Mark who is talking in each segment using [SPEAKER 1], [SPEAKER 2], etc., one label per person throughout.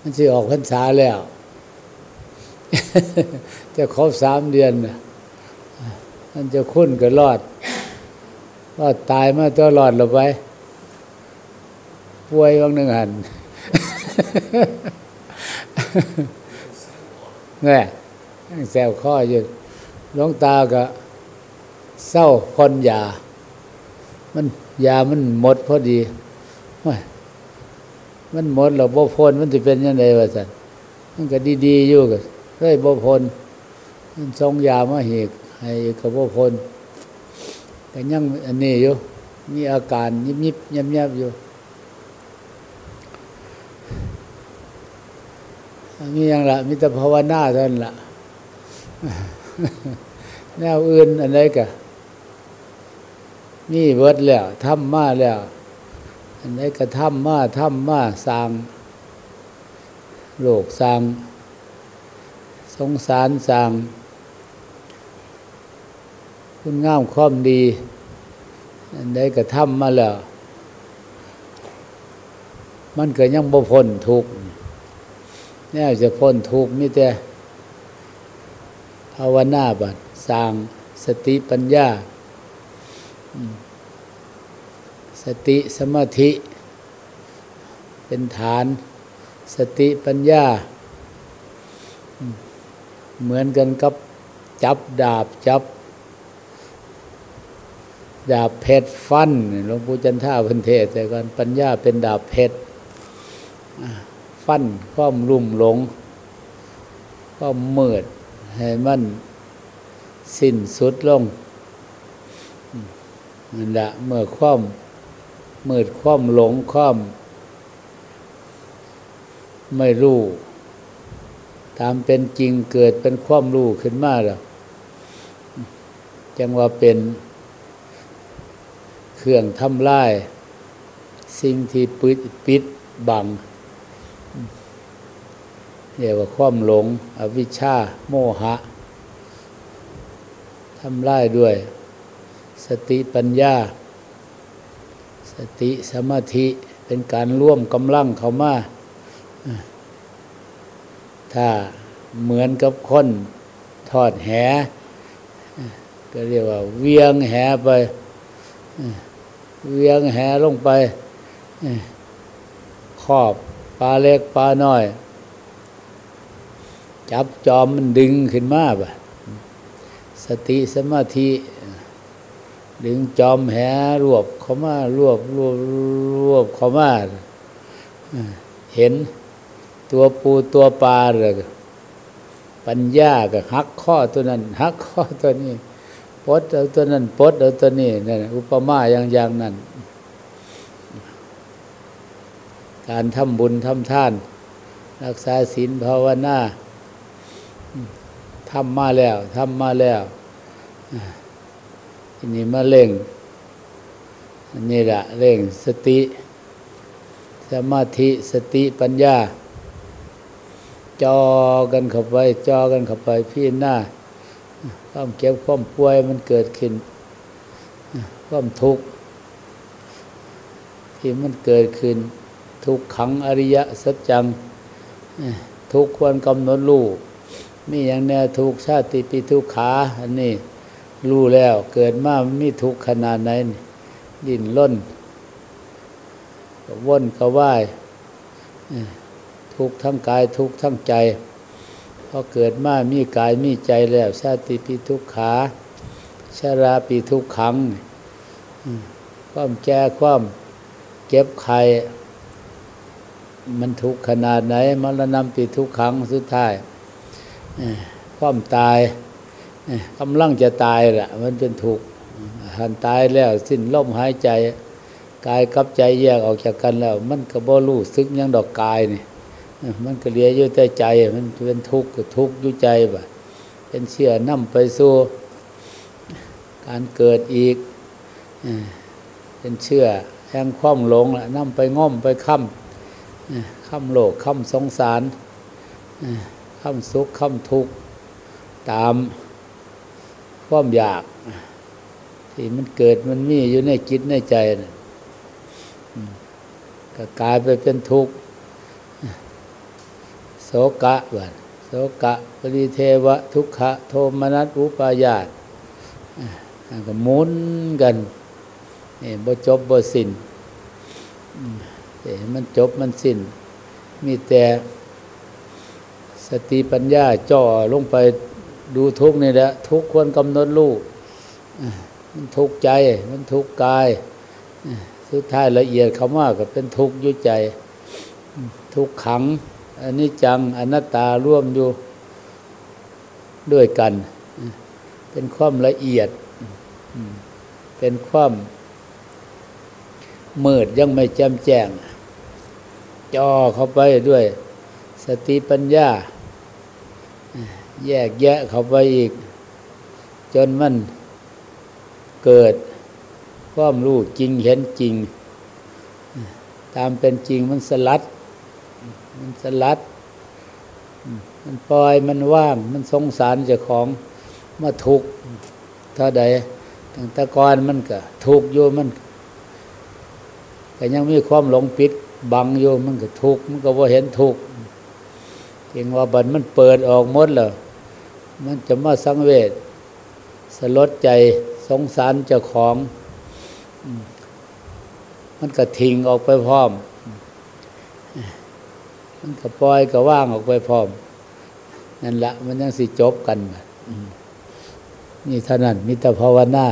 [SPEAKER 1] มันสิออกพรรษาแล้ว จะครบสามเดือนน่ะมันจะคุ้นก็รอดว่าตายมาตัวรอดหรือไปป่วยบางหนึ่งหันแน่แซวข้ออยู่หลวงตาก็เศร้าคนยา มันยามันหมดพอดีโอ้ย มันหมดแล้วบ่พ้นมันจะเป็นยังไงวะสันมันก็ดีๆอยู่ก็เฮ้ยบ่พ้นมันทรงยามาหีกให้ก็บ่พ้นแต่ยังอันนี้อยู่มีอาการยิบยิบยับยับๆอยู่มีอย่างละมีแต่ภาวนาเท่านั้นละแนวอื่นอันใดกะมีเบิดแล้วทำมาแล้ว อันใดก็ทำมาทำมาสร้างโลกสร้าง สงสารสร้าง คุณงามความดี อันใดก็ทำมาแล้ว มันก็ยังบ่พ้นทุกข์แน่จะพ้นทุกข์มีแต่ภาวนาบัดสร้างสติปัญญา สติสมาธิ เป็นฐาน สติปัญญา เหมือนกันกับจับดาบจับ ดาบเพชรฟันหลวงปู่จันท่าพันเทศแต่ก่อนปัญญาเป็นดาบเพชรฟันความรุ่มหลงความมืดให้มันสิ้นสุดลงนั่นละเมื่อความ มืดความหลงความ ไม่รู้ ตามเป็นจริงเกิดเป็นความรู้ขึ้นมาแล้วจังว่าเป็นเครื่องทำลาย สิ่งที่ปิดปิดบังเรียกว่าความหลง อวิชชา โมหะทำลายด้วย สติปัญญา สติสมาธิเป็นการร่วมกำลังเขามาถ้าเหมือนกับคนทอดแห ก็เรียกว่า เวียงแหไปเวียงแหลงไปครอบปลาเล็กปลาน้อย จับจอมมันดึงขึ้นมาบะสติสมาธิ ดึงจอมแหรวบเขามารวบรวบรวบเขามาเห็นตัวปูตัวปลาเลยปัญญาก็หักข้อตัวนั้นหักข้อตัวนี้ปดเอาตัวนั้นปดเอาตัวนี้นั่นอุปมาอย่างอย่างนั้น การทำบุญทำทาน รักษาศีลภาวนาทำมาแล้วทำมาแล้ว ทีนี้มาเร่งอันนี้ละเร่งสติ สมาธิสติปัญญา จอกันเข้าไป จอกันเข้าไปพี่หน้าความเก็บความป่วยมันเกิดขึ้นความทุกข์ที่มันเกิดขึ้น ทุกขังอริยสัจจัง ทุกควรกำหนดรู้มีอย่างแน่ทุกชาติปีทุกขา อันนี้ รู้แล้วเกิดมามีทุกขนาดไหนดิ้นล้นก็ว่นก็ว่ายทุกทั้งกายทุกทั้งใจพอเกิดมามีกายมีใจแล้วชาติปีทุกขาชาราปีทุกขังความแก่ความเก็บไข่มันทุกข์ขนาดไหนมรณะปีทุกขังสุดท้ายความตาย กำลังจะตายแหละมันเป็นทุกข์หันตายแล้วสิ้นลมหายใจกายกับใจแยกออกจากกันแล้ว มันก็บ่รู้สึกยังดอกกายนี่มันก็เลียอยู่แต่ใจ มันเป็นทุกข์ทุกข์อยู่ใจบ่เป็นเชื่อนำไปสู่การเกิดอีกเป็นเชื่อแห่งความหลงละนำไปง่อมไปค้ำค้ำโลกค้ำสงสารค้ำสุขค้ำทุกข์ตาม ความอยาก ที่มันเกิดมันมีอยู่ในจิตในใจนะก็กลายไปเป็นทุกข์โสกะบัดโสกะปริเทวะ ทุกขะโทมนัสอุปายาตก็หมุนกันนี่บ่จบบ่สิ้นมันจบมันสิ้น มีแต่สติปัญญาจ่อลงไป ดูทุกนี่แหละทุกควรกำหนดรู้อ่ามันทุกใจมันทุกกายสุดท้ายละเอียดคำว่าก็เป็นทุกอยู่ใจ ทุกขังอันนี้จังอนัตตาร่วมอยู่ด้วยกัน เป็นความละเอียด เป็นความมืดยังไม่แจ่มแจ้งจ่อเข้าไปด้วยสติปัญญา แยกแยะเข้าไปอีก จนมันเกิดความรู้จริงเห็นจริง ตามเป็นจริงมันสลัด มันสลัด มันปล่อยมันว่าง มันสงสารเจ้าของมาทุกเท่าใดตั้งแต่ก่อนมันก็ทุกอยู่มันก็ยังมีความหลงปิดบังอยู่มันก็ทุกมันก็ว่าเห็นทุกเพียงว่าบัดมันเปิดออกหมดแล้ว มันจะมาสังเวชสลดใจสงสารเจ้าของ มันก็ทิ้งออกไปพร้อม มันก็ปล่อยก็ว่างออกไปพร้อม นั่นละมันยังสิจบกันนี่ท่านั้นมิตรภาวนา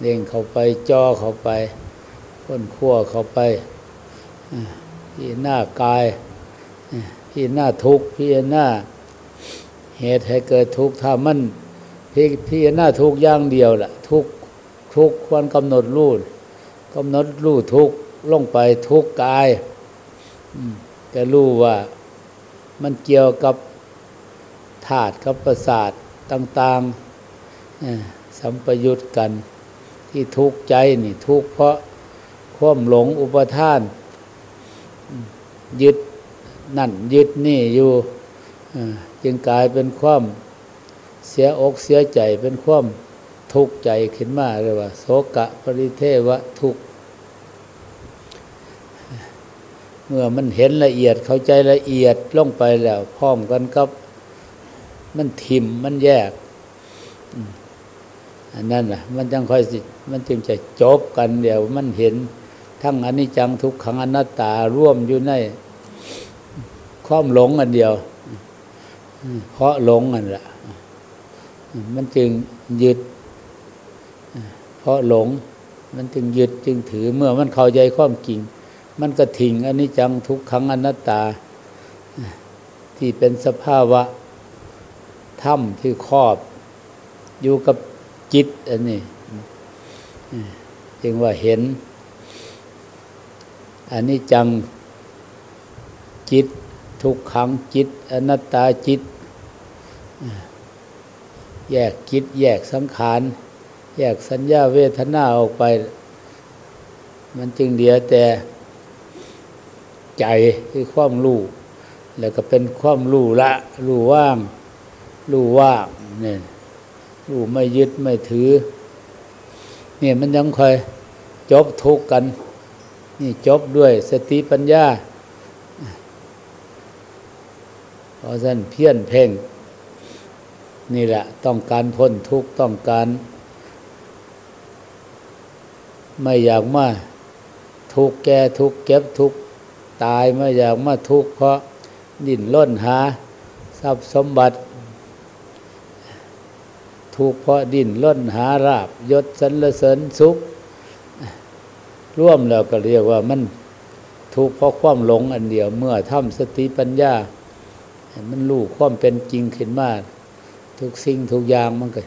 [SPEAKER 1] เล่งเข้าไปจ่อเข้าไปค้นขั้วเข้าไปพี่หน้ากาย พี่หน้าทุกข์พี่หน้าเหตุให้เกิดทุกข์ถ้ามันพี่พี่หน้าทุกข์อย่างเดียวล่ะ ทุกทุกข์ควรกำหนดรู้กำหนดรู้ทุกลงไปทุกกายจะรู้ว่ามันเกี่ยวกับธาตุกับประสาทต่างๆสัมปยุตกัน ที่ทุกข์ใจนี่ทุกข์เพราะความหลงอุปทาน ยึด นั่นยึดนี่อยู่จึงกลายเป็นความเสียอกเสียใจเป็นความทุกข์ใจขึ้นมาเรียว่า โสกะปริเทวะทุกข์เมื่อมันเห็นละเอียดเข้าใจละเอียดลงไปแล้วพร้อมกันกับ มันทิมมันแยกอันนั้นน่ะมันจังค่อยสิมันจึงจะจบกันเดี๋ยวมันเห็นทั้งอนิจจังทุกขังอนัตตาร่วมอยู่ใน ความหลงอันเดียว เพราะหลงอันละมันจึงยึด เพราะหลง มันจึงยึดจึงถือเมื่อมันเข้าใจความจริง มันก็ทิ้งอันิจจังทุกขังอนัตตา ที่เป็นสภาวะถ้ำที่ครอบอยู่กับจิตอันนี้จึงว่าเห็นอันนี้จังจิต ทุกขังจิต อนัตตาจิต แยกจิต แยกสังขาร แยกสัญญาเวทนาออกไป มันจึงเดียวแต่ใจคือความรู้แล้วก็เป็นความรู้ละรู้ว่างรู้ว่างเนี่ยรู้ไม่ยึดไม่ถือ เนี่ยมันยังคอยจบทุกกัน นี่จบด้วยสติปัญญา เพราะฉะนั้นเพี้ยนเพ่ง นี่แหละ ต้องการพ้นทุกข์ต้องการ ไม่อยากมาทุกข์แก่ทุกข์เก็บทุกข์ตายไม่อยากมาทุกข์เพราะดิ้นล้นหา ทรัพย์สมบัติ ทุกข์เพราะดิ้นล้นหาราบยศสรรเสริญสุขร่วมแล้วก็เรียกว่ามันทุกข์เพราะความหลงอันเดียวเมื่อทำสติปัญญา มันรู้ความเป็นจริงขึ้นมาทุกสิ่งทุกอย่างมันก็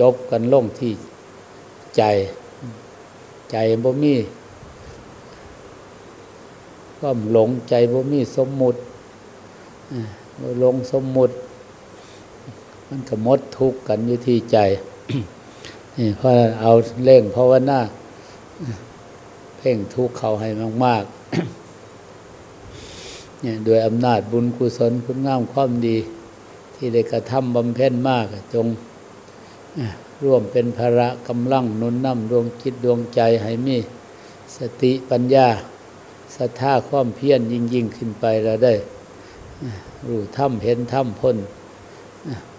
[SPEAKER 1] จบกันลงที่ใจ ใจบ่มีความหลงใจบ่มีสมมุติหลงสมมุติ มันก็มดทุกข์กันอยู่ที่ใจนี่เพราะเอาเล่งภาวนาเพ่งทุกข์เขาให้มาก ๆ เนี่ยโดยอำนาจบุญกุศลคุณงามความดี ที่ได้กระทำบำเพ็ญมากจงร่วมเป็นภาระกำลังนุนนำดวงจิตดวงใจให้มีสติปัญญาศรัทธาความเพียรยิ่งยิ่งขึ้นไปแล้วได้รู้ถ้ำเห็นถ้ำพ้น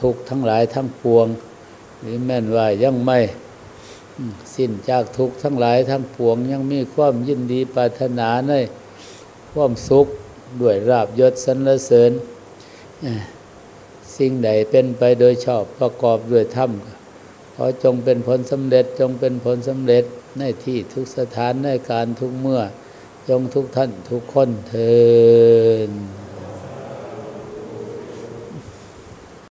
[SPEAKER 1] ทุกทั้งหลายทั้งปวง หรือแม่นว่ายังไม่ สิ้นจากทุกทั้งหลายทั้งปวง ยังมีความยินดีปรารถนาในความสุข ด้วยราบยศสรรเสริญสิ่งใดเป็นไปโดยชอบประกอบด้วยธรรมขอจงเป็นผลสำเร็จจงเป็นผลสำเร็จในที่ทุกสถานในการทุกเมื่อ จงทุกท่านทุกคนเทิน